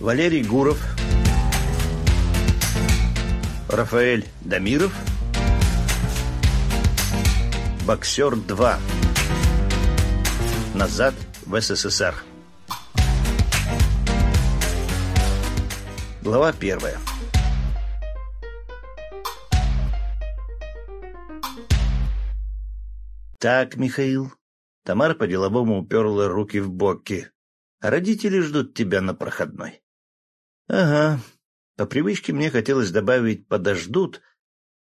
Валерий Гуров, Рафаэль Дамиров, Боксер 2. Назад в СССР. Глава первая. Так, Михаил. Тамара по-деловому уперла руки в боки. Родители ждут тебя на проходной. Ага. По привычке мне хотелось добавить «подождут»,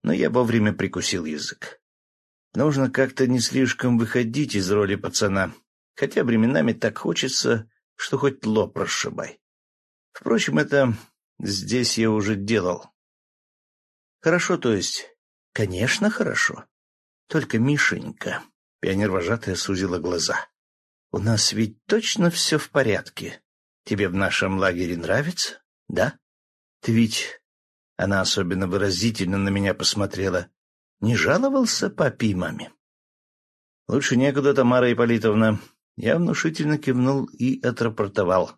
но я вовремя прикусил язык. Нужно как-то не слишком выходить из роли пацана, хотя временами так хочется, что хоть лоб расшибай. Впрочем, это здесь я уже делал. Хорошо, то есть? Конечно, хорошо. Только Мишенька, пионер-вожатая сузила глаза. У нас ведь точно все в порядке. Тебе в нашем лагере нравится, да? Ты ведь... Она особенно выразительно на меня посмотрела. Не жаловался папе маме? Лучше некуда, Тамара Ипполитовна. Я внушительно кивнул и отрапортовал.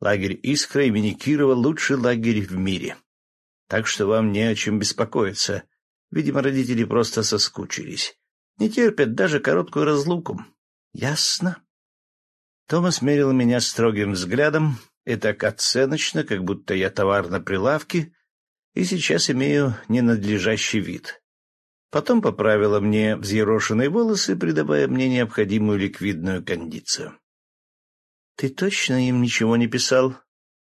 Лагерь «Искра» имени Кирова — лучший лагерь в мире. Так что вам не о чем беспокоиться. Видимо, родители просто соскучились. Не терпят даже короткую разлуку. Ясно. Томас мерил меня строгим взглядом, и так оценочно, как будто я товар на прилавке, и сейчас имею ненадлежащий вид. Потом поправила мне взъерошенные волосы, придавая мне необходимую ликвидную кондицию. — Ты точно им ничего не писал?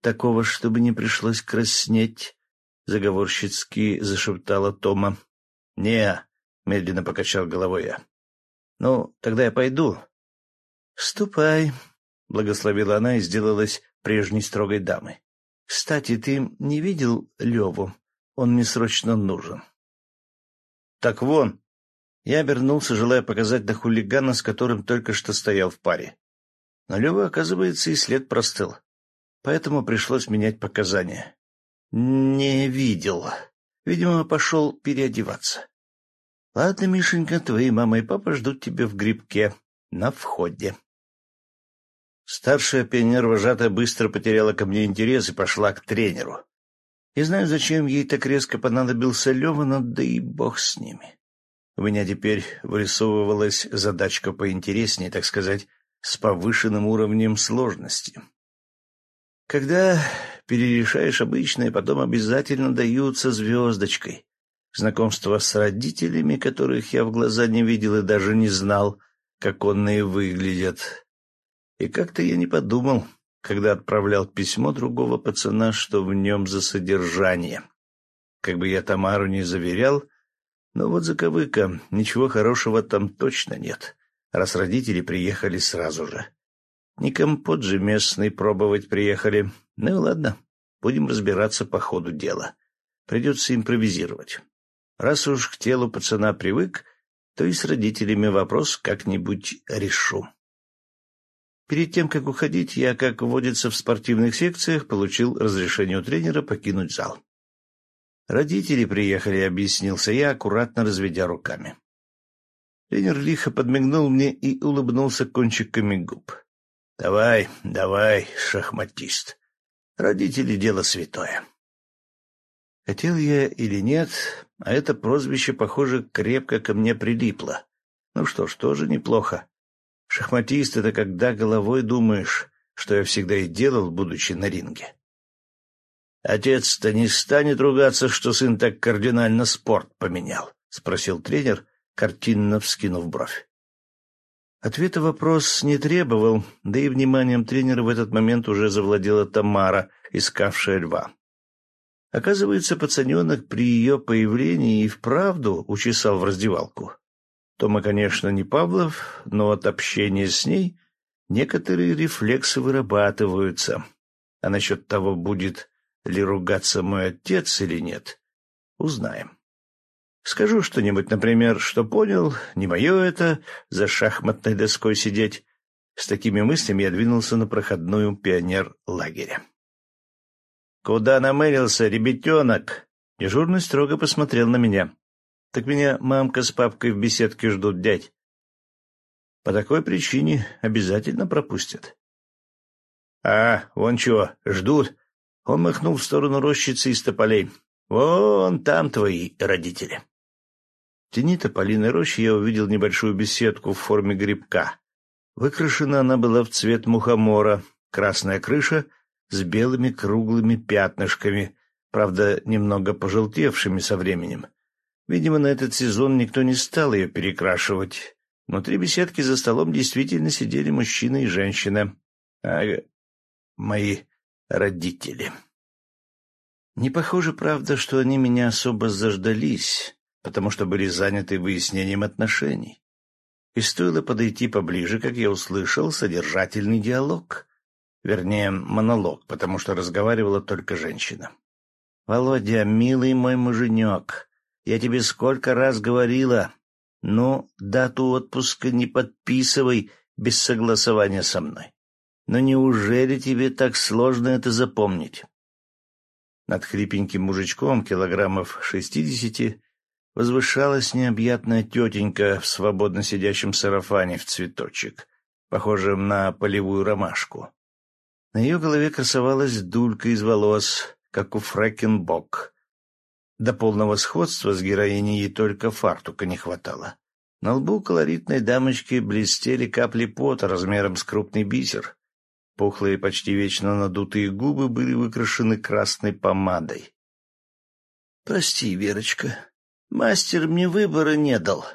Такого, чтобы не пришлось краснеть? — заговорщицки зашептала Тома. — Не, — медленно покачал головой я. — Ну, тогда я пойду. — Ступай, — благословила она и сделалась прежней строгой дамой. — Кстати, ты не видел Леву? Он мне срочно нужен. — Так вон. Я обернулся, желая показать на хулигана, с которым только что стоял в паре. Но Лева, оказывается, и след простыл. Поэтому пришлось менять показания. Не видел. Видимо, пошел переодеваться. Ладно, Мишенька, твои мама и папа ждут тебя в грибке на входе. Старшая пионер-вожатая быстро потеряла ко мне интерес и пошла к тренеру. Не знаю, зачем ей так резко понадобился Лева, но да и бог с ними. У меня теперь вырисовывалась задачка поинтереснее, так сказать, с повышенным уровнем сложности. Когда перерешаешь обычное, потом обязательно даются звездочкой. Знакомство с родителями, которых я в глаза не видел и даже не знал, как онные выглядят. И как-то я не подумал, когда отправлял письмо другого пацана, что в нем за содержание. Как бы я Тамару не заверял, но вот заковыка, ничего хорошего там точно нет, раз родители приехали сразу же. Не компот же местный пробовать приехали. Ну ладно, будем разбираться по ходу дела. Придется импровизировать. Раз уж к телу пацана привык, то и с родителями вопрос как-нибудь решу. Перед тем, как уходить, я, как водится в спортивных секциях, получил разрешение у тренера покинуть зал. «Родители приехали», — объяснился я, аккуратно разведя руками. Тренер лихо подмигнул мне и улыбнулся кончиками губ. «Давай, давай, шахматист. Родители — дело святое». Хотел я или нет, а это прозвище, похоже, крепко ко мне прилипло. Ну что ж, тоже неплохо. Шахматист — это когда головой думаешь, что я всегда и делал, будучи на ринге. «Отец-то не станет ругаться, что сын так кардинально спорт поменял?» — спросил тренер, картинно вскинув бровь. Ответа вопрос не требовал, да и вниманием тренера в этот момент уже завладела Тамара, искавшая льва. Оказывается, пацаненок при ее появлении и вправду учесал в раздевалку. Тома, конечно, не Павлов, но от общения с ней некоторые рефлексы вырабатываются. А насчет того, будет ли ругаться мой отец или нет, узнаем. Скажу что-нибудь, например, что понял, не мое это, за шахматной доской сидеть. С такими мыслями я двинулся на проходную пионер лагеря. «Куда намылился, ребятенок?» Дежурный строго посмотрел на меня. Так меня мамка с папкой в беседке ждут, дядь. По такой причине обязательно пропустят. — А, вон чего, ждут, Он махнул в сторону рощицы из тополей. «Вон там твои родители». В тени тополиной рощи я увидел небольшую беседку в форме грибка. Выкрашена она была в цвет мухомора, красная крыша с белыми круглыми пятнышками, правда, немного пожелтевшими со временем. Видимо, на этот сезон никто не стал ее перекрашивать. Внутри беседки за столом действительно сидели мужчина и женщина. А мои родители. Не похоже, правда, что они меня особо заждались, потому что были заняты выяснением отношений. И стоило подойти поближе, как я услышал содержательный диалог. Вернее, монолог, потому что разговаривала только женщина. «Володя, милый мой муженек, я тебе сколько раз говорила, ну, дату отпуска не подписывай без согласования со мной. Но неужели тебе так сложно это запомнить? Над хрипеньким мужичком килограммов шестидесяти возвышалась необъятная тетенька в свободно сидящем сарафане в цветочек, похожем на полевую ромашку. На ее голове красовалась дулька из волос, как у Фрэкенбок. До полного сходства с героиней ей только фартука не хватало. На лбу колоритной дамочки блестели капли пота размером с крупный бисер. Пухлые, почти вечно надутые губы были выкрашены красной помадой. — Прости, Верочка, мастер мне выбора не дал.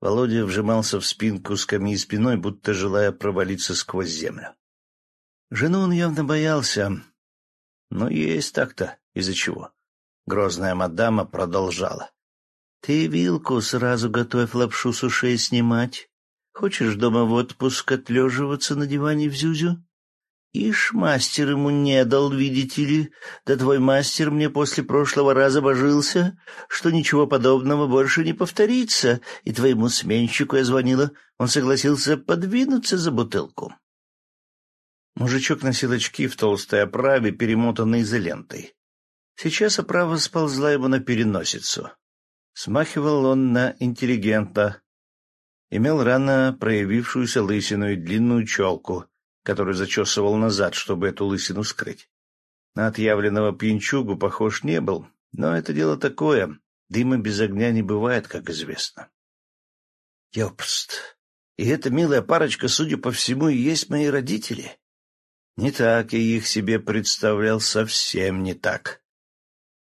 Володя вжимался в спинку скамьи спиной, будто желая провалиться сквозь землю. Жену он явно боялся, но есть так-то из-за чего. Грозная мадама продолжала. — Ты вилку сразу готовь лапшу с ушей снимать. Хочешь дома в отпуск отлеживаться на диване в Зюзю? Ишь, мастер ему не дал, видите ли. Да твой мастер мне после прошлого раза божился, что ничего подобного больше не повторится, и твоему сменщику я звонила, он согласился подвинуться за бутылку. Мужичок носил очки в толстой оправе, перемотанной изолентой. Сейчас оправа сползла ему на переносицу. Смахивал он на интеллигента. Имел рано проявившуюся лысину и длинную челку — который зачесывал назад, чтобы эту лысину скрыть. На отъявленного пьянчугу похож не был, но это дело такое. Дыма без огня не бывает, как известно. Ёпст. И эта милая парочка, судя по всему, и есть мои родители. Не так я их себе представлял, совсем не так.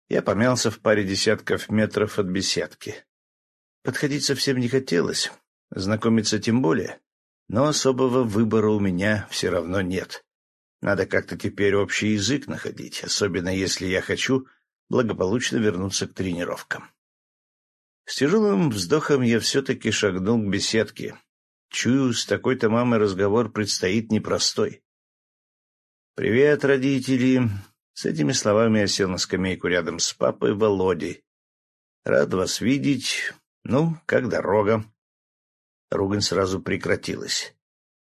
Я помялся в паре десятков метров от беседки. Подходить совсем не хотелось, знакомиться тем более но особого выбора у меня все равно нет. Надо как-то теперь общий язык находить, особенно если я хочу благополучно вернуться к тренировкам. С тяжелым вздохом я все-таки шагнул к беседке. Чую, с такой-то мамой разговор предстоит непростой. «Привет, родители!» С этими словами я сел на скамейку рядом с папой Володей. «Рад вас видеть. Ну, как дорога?» Ругань сразу прекратилась.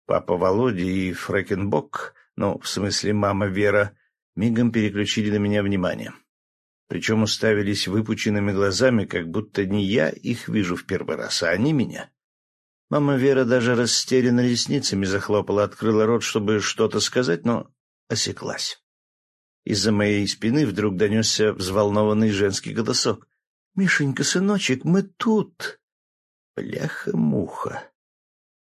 Папа Володя и Фрэкенбок, ну, в смысле мама Вера, мигом переключили на меня внимание. Причем уставились выпученными глазами, как будто не я их вижу в первый раз, а они меня. Мама Вера даже растерянно ресницами захлопала, открыла рот, чтобы что-то сказать, но осеклась. Из-за моей спины вдруг донесся взволнованный женский голосок. — Мишенька, сыночек, мы тут! Бляха-муха.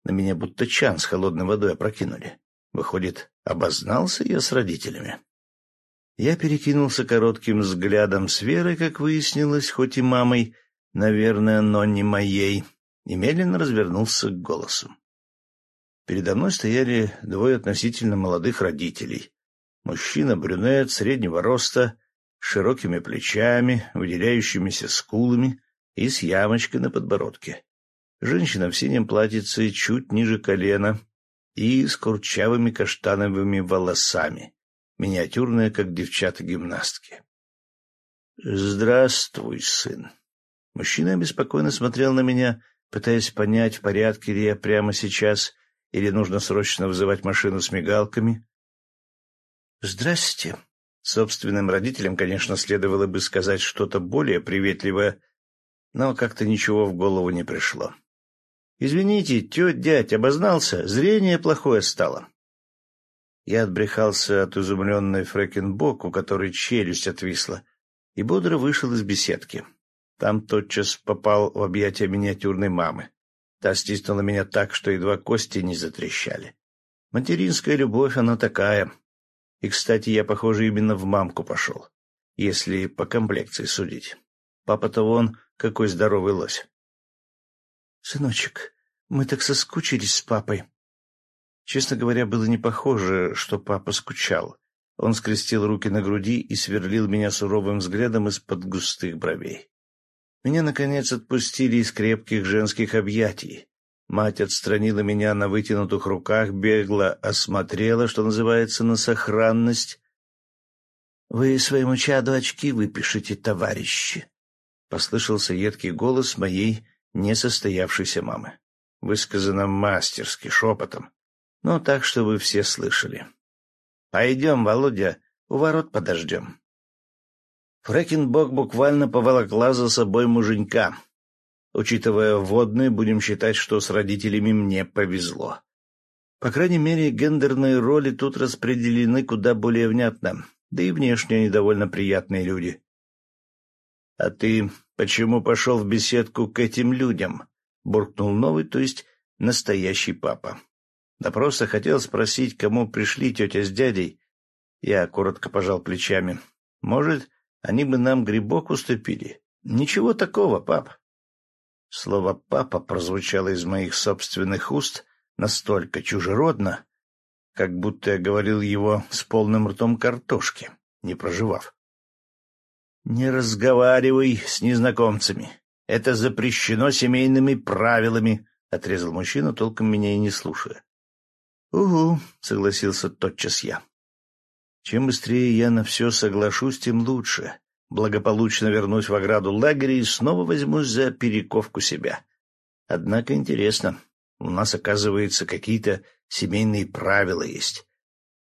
На меня будто чан с холодной водой опрокинули. Выходит, обознался я с родителями. Я перекинулся коротким взглядом с Верой, как выяснилось, хоть и мамой, наверное, но не моей, и медленно развернулся к голосу. Передо мной стояли двое относительно молодых родителей. Мужчина-брюнет среднего роста, с широкими плечами, выделяющимися скулами и с ямочкой на подбородке. Женщина в синем платьице чуть ниже колена и с курчавыми каштановыми волосами, миниатюрная, как девчата-гимнастки. «Здравствуй, сын». Мужчина беспокойно смотрел на меня, пытаясь понять, в порядке ли я прямо сейчас, или нужно срочно вызывать машину с мигалками. «Здрасте». Собственным родителям, конечно, следовало бы сказать что-то более приветливое, но как-то ничего в голову не пришло. «Извините, тетя дядь обознался, зрение плохое стало». Я отбрехался от изумленной Фрэкенбок, у которой челюсть отвисла, и бодро вышел из беседки. Там тотчас попал в объятия миниатюрной мамы. Та стиснула меня так, что едва кости не затрещали. Материнская любовь, она такая. И, кстати, я, похоже, именно в мамку пошел, если по комплекции судить. Папа-то вон какой здоровый лось. — Сыночек, мы так соскучились с папой. Честно говоря, было не похоже, что папа скучал. Он скрестил руки на груди и сверлил меня суровым взглядом из-под густых бровей. Меня, наконец, отпустили из крепких женских объятий. Мать отстранила меня на вытянутых руках, бегло осмотрела, что называется, на сохранность. — Вы своему чаду очки выпишите, товарищи, — послышался едкий голос моей несостоявшейся мамы. Высказано мастерски, шепотом, но так, чтобы все слышали. — Пойдем, Володя, у ворот подождем. Фрэкенбок буквально поволокла за собой муженька. Учитывая водные, будем считать, что с родителями мне повезло. По крайней мере, гендерные роли тут распределены куда более внятно, да и внешне они довольно приятные люди. — А ты почему пошел в беседку к этим людям? — буркнул новый, то есть настоящий папа. Да просто хотел спросить, кому пришли тетя с дядей. Я коротко пожал плечами. Может, они бы нам грибок уступили. Ничего такого, пап. Слово «папа» прозвучало из моих собственных уст настолько чужеродно, как будто я говорил его с полным ртом картошки, не проживав. «Не разговаривай с незнакомцами. Это запрещено семейными правилами», — отрезал мужчина, толком меня и не слушая. «Угу», — согласился тотчас я. Чем быстрее я на все соглашусь, тем лучше. Благополучно вернусь в ограду лагеря и снова возьмусь за перековку себя. Однако интересно, у нас, оказывается, какие-то семейные правила есть.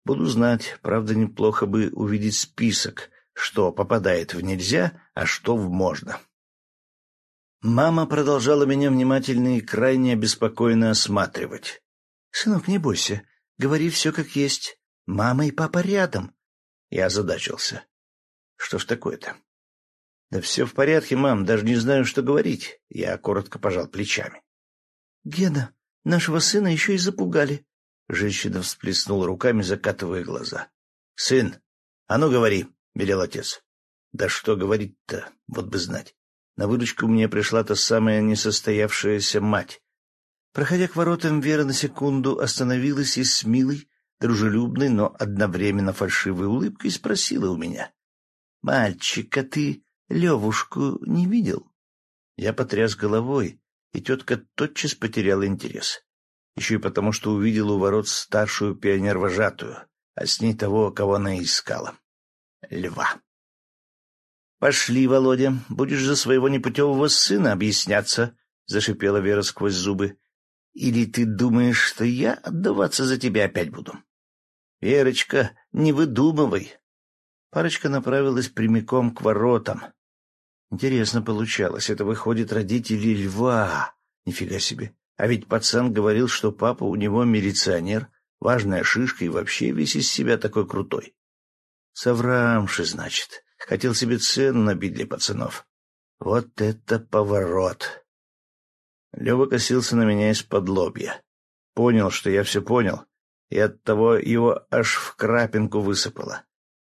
Буду знать, правда, неплохо бы увидеть список, что попадает в нельзя, а что в можно. Мама продолжала меня внимательно и крайне обеспокоенно осматривать. — Сынок, не бойся, говори все как есть. Мама и папа рядом. Я озадачился. Что ж такое-то? Да все в порядке, мам, даже не знаю, что говорить. Я коротко пожал плечами. Гена, нашего сына еще и запугали. Женщина всплеснула руками, закатывая глаза. Сын, а ну говори, велел отец. Да что говорить-то, вот бы знать. На выручку мне пришла та самая несостоявшаяся мать. Проходя к воротам, Вера на секунду остановилась и с милой, дружелюбной, но одновременно фальшивой улыбкой спросила у меня. — Мальчик, а ты Левушку не видел? Я потряс головой, и тетка тотчас потеряла интерес. Еще и потому, что увидела у ворот старшую пионер-вожатую, а с ней того, кого она искала. Льва. — Пошли, Володя, будешь за своего непутевого сына объясняться, — зашипела Вера сквозь зубы. — Или ты думаешь, что я отдаваться за тебя опять буду? — Верочка, не выдумывай. Парочка направилась прямиком к воротам. Интересно получалось. Это выходит родители льва. Нифига себе. А ведь пацан говорил, что папа у него милиционер, важная шишка и вообще весь из себя такой крутой. Соврамши, значит. Хотел себе цену набить для пацанов. Вот это поворот. Лева косился на меня из-под лобья. Понял, что я все понял, и оттого его аж в крапинку высыпало.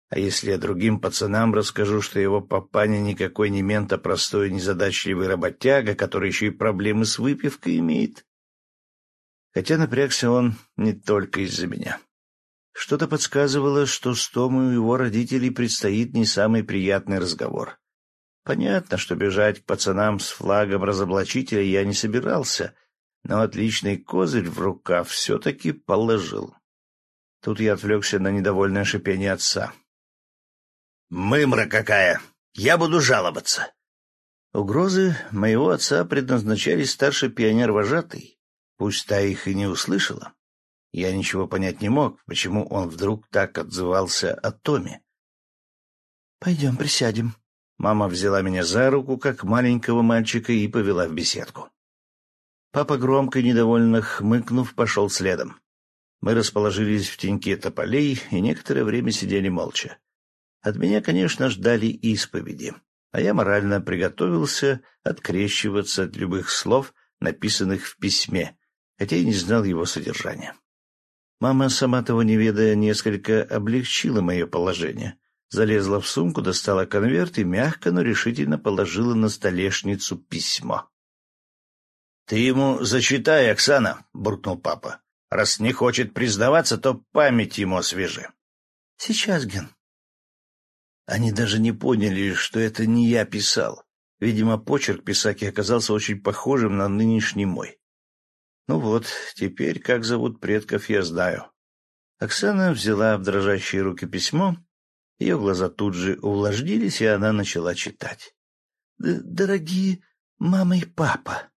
А если я другим пацанам расскажу, что его папаня никакой не мент, а простой незадачливый работяга, который еще и проблемы с выпивкой имеет? Хотя напрягся он не только из-за меня. Что-то подсказывало, что с Томой у его родителей предстоит не самый приятный разговор. Понятно, что бежать к пацанам с флагом разоблачителя я не собирался, но отличный козырь в рукав все-таки положил. Тут я отвлекся на недовольное шипение отца. «Мымра какая! Я буду жаловаться!» Угрозы моего отца предназначались старший пионер-вожатый. Пусть та их и не услышала. Я ничего понять не мог, почему он вдруг так отзывался о Томе. «Пойдем присядем». Мама взяла меня за руку, как маленького мальчика, и повела в беседку. Папа, громко и недовольно хмыкнув, пошел следом. Мы расположились в теньке тополей и некоторое время сидели молча. От меня, конечно, ждали исповеди, а я морально приготовился открещиваться от любых слов, написанных в письме, хотя и не знал его содержания. Мама, сама того не ведая, несколько облегчила мое положение. Залезла в сумку, достала конверт и мягко, но решительно положила на столешницу письмо. — Ты ему зачитай, Оксана, — буркнул папа. — Раз не хочет признаваться, то память ему освежи. — Сейчас, Ген. Они даже не поняли, что это не я писал. Видимо, почерк писаки оказался очень похожим на нынешний мой. Ну вот, теперь как зовут предков, я знаю. Оксана взяла в дрожащие руки письмо, ее глаза тут же увлажнились, и она начала читать. «Дорогие мама и папа!»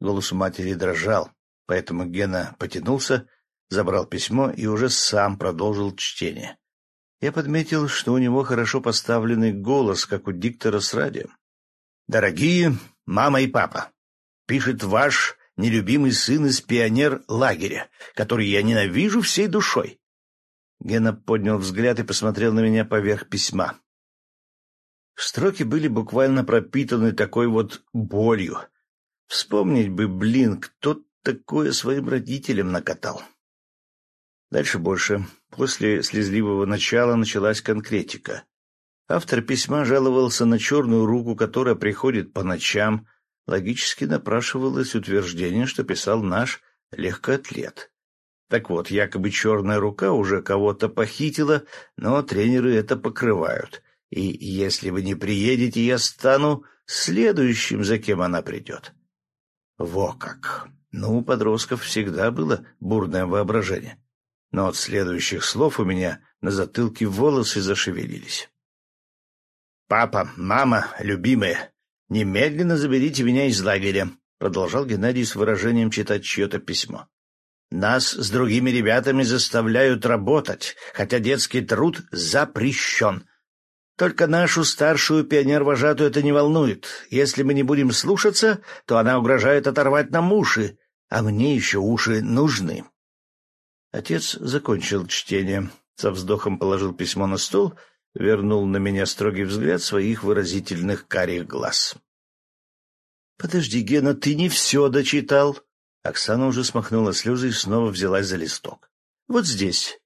Голос матери дрожал, поэтому Гена потянулся, забрал письмо и уже сам продолжил чтение. Я подметил, что у него хорошо поставленный голос, как у диктора с радио. «Дорогие мама и папа, пишет ваш нелюбимый сын из пионер-лагеря, который я ненавижу всей душой. Гена поднял взгляд и посмотрел на меня поверх письма. Строки были буквально пропитаны такой вот болью. Вспомнить бы, блин, кто такое своим родителям накатал. Дальше больше. После слезливого начала началась конкретика. Автор письма жаловался на черную руку, которая приходит по ночам, логически напрашивалось утверждение, что писал наш легкоатлет. Так вот, якобы черная рука уже кого-то похитила, но тренеры это покрывают. И если вы не приедете, я стану следующим, за кем она придет. Во как! Ну, у подростков всегда было бурное воображение. Но от следующих слов у меня на затылке волосы зашевелились. «Папа, мама, любимые, «Немедленно заберите меня из лагеря», — продолжал Геннадий с выражением читать чье-то письмо. «Нас с другими ребятами заставляют работать, хотя детский труд запрещен. Только нашу старшую пионер-вожатую это не волнует. Если мы не будем слушаться, то она угрожает оторвать нам уши, а мне еще уши нужны». Отец закончил чтение, со вздохом положил письмо на стол — вернул на меня строгий взгляд своих выразительных карих глаз. — Подожди, Гена, ты не все дочитал. Оксана уже смахнула слезы и снова взялась за листок. — Вот здесь.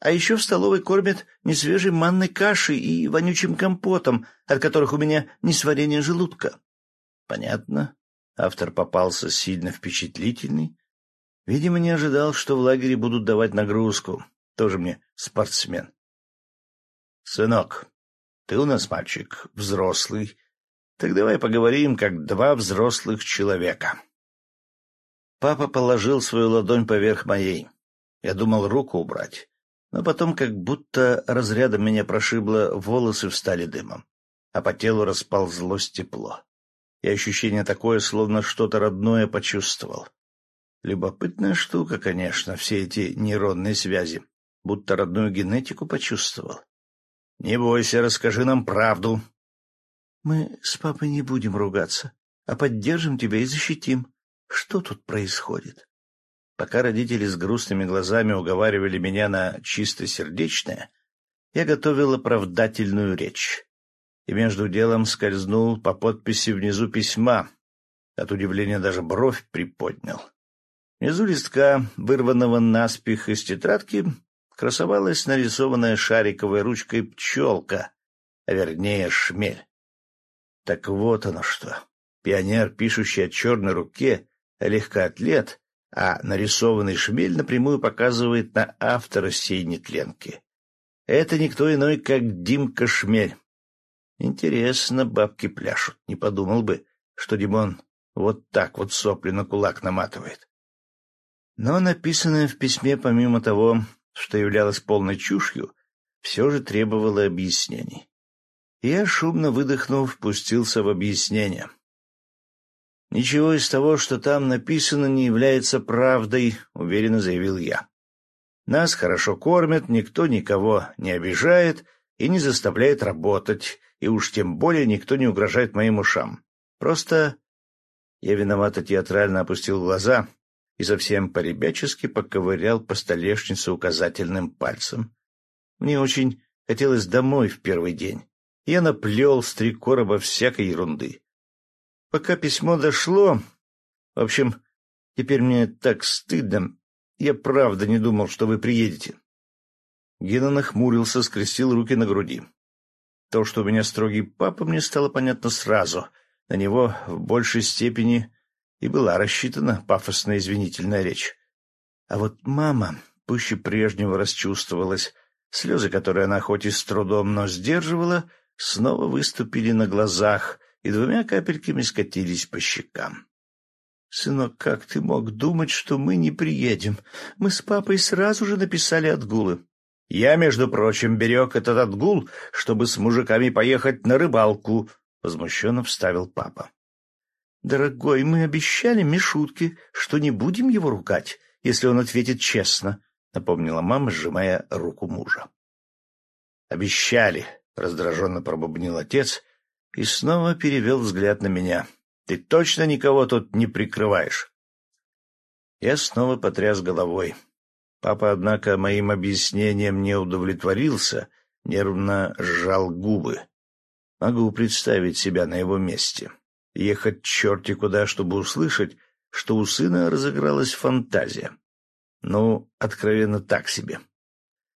А еще в столовой кормят несвежей манной кашей и вонючим компотом, от которых у меня несварение желудка. — Понятно. Автор попался сильно впечатлительный. Видимо, не ожидал, что в лагере будут давать нагрузку. Тоже мне спортсмен. «Сынок, ты у нас мальчик, взрослый. Так давай поговорим, как два взрослых человека». Папа положил свою ладонь поверх моей. Я думал руку убрать, но потом как будто разрядом меня прошибло, волосы встали дымом, а по телу расползлось тепло. И ощущение такое, словно что-то родное почувствовал. Любопытная штука, конечно, все эти нейронные связи, будто родную генетику почувствовал. Не бойся, расскажи нам правду. Мы с папой не будем ругаться, а поддержим тебя и защитим. Что тут происходит? Пока родители с грустными глазами уговаривали меня на чистосердечное, я готовил оправдательную речь. И между делом скользнул по подписи внизу письма. От удивления даже бровь приподнял. Внизу листка, вырванного наспех из тетрадки, красовалась нарисованная шариковой ручкой пчелка, а вернее шмель. Так вот оно что. Пионер, пишущий о черной руке, легкоатлет, а нарисованный шмель напрямую показывает на автора сей нетленки. Это никто иной, как Димка Шмель. Интересно, бабки пляшут. Не подумал бы, что Димон вот так вот сопли на кулак наматывает. Но написанное в письме, помимо того, что являлось полной чушью, все же требовало объяснений. Я, шумно выдохнув, пустился в объяснение. «Ничего из того, что там написано, не является правдой», — уверенно заявил я. «Нас хорошо кормят, никто никого не обижает и не заставляет работать, и уж тем более никто не угрожает моим ушам. Просто...» Я виновато театрально опустил глаза и совсем по-ребячески поковырял по столешнице указательным пальцем. Мне очень хотелось домой в первый день. Я наплел с три короба всякой ерунды. Пока письмо дошло... В общем, теперь мне так стыдно. Я правда не думал, что вы приедете. Гена нахмурился, скрестил руки на груди. То, что у меня строгий папа, мне стало понятно сразу. На него в большей степени и была рассчитана пафосная извинительная речь. А вот мама пуще прежнего расчувствовалась. Слезы, которые она хоть и с трудом, но сдерживала, снова выступили на глазах и двумя капельками скатились по щекам. — Сынок, как ты мог думать, что мы не приедем? Мы с папой сразу же написали отгулы. Я, между прочим, берег этот отгул, чтобы с мужиками поехать на рыбалку, — возмущенно вставил папа. — Дорогой, мы обещали Мишутке, что не будем его ругать, если он ответит честно, — напомнила мама, сжимая руку мужа. — Обещали, — раздраженно пробубнил отец и снова перевел взгляд на меня. — Ты точно никого тут не прикрываешь? Я снова потряс головой. — Папа, однако, моим объяснением не удовлетворился, нервно сжал губы. Могу представить себя на его месте. Ехать черти куда, чтобы услышать, что у сына разыгралась фантазия. Ну, откровенно так себе.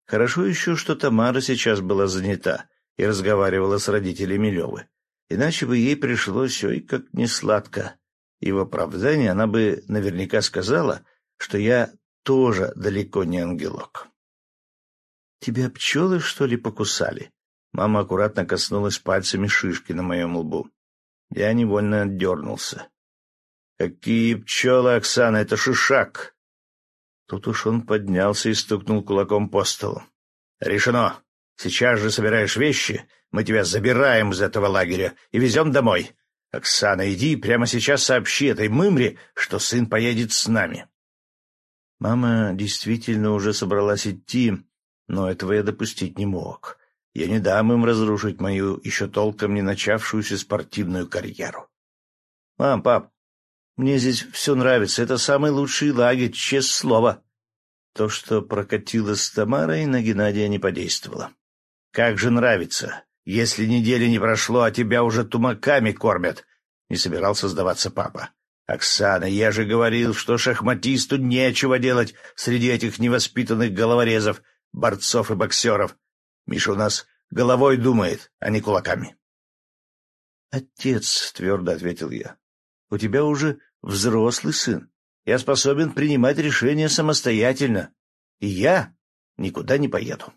Хорошо еще, что Тамара сейчас была занята и разговаривала с родителями Левы. Иначе бы ей пришлось ой как несладко. И в оправдание она бы наверняка сказала, что я тоже далеко не ангелок. «Тебя пчелы, что ли, покусали?» Мама аккуратно коснулась пальцами шишки на моем лбу. Я невольно отдернулся. «Какие пчелы, Оксана, это шишак!» Тут уж он поднялся и стукнул кулаком по столу. «Решено! Сейчас же собираешь вещи, мы тебя забираем из этого лагеря и везем домой. Оксана, иди прямо сейчас сообщи этой мымре, что сын поедет с нами». Мама действительно уже собралась идти, но этого я допустить не мог. Я не дам им разрушить мою еще толком не начавшуюся спортивную карьеру. — Мам, пап, мне здесь все нравится. Это самый лучший лагерь, честное слово. То, что прокатило с Тамарой, на Геннадия не подействовало. — Как же нравится, если недели не прошло, а тебя уже тумаками кормят! — не собирался сдаваться папа. Оксана, я же говорил, что шахматисту нечего делать среди этих невоспитанных головорезов, борцов и боксеров. Миша у нас головой думает, а не кулаками. — Отец, — твердо ответил я, — у тебя уже взрослый сын. Я способен принимать решения самостоятельно. И я никуда не поеду.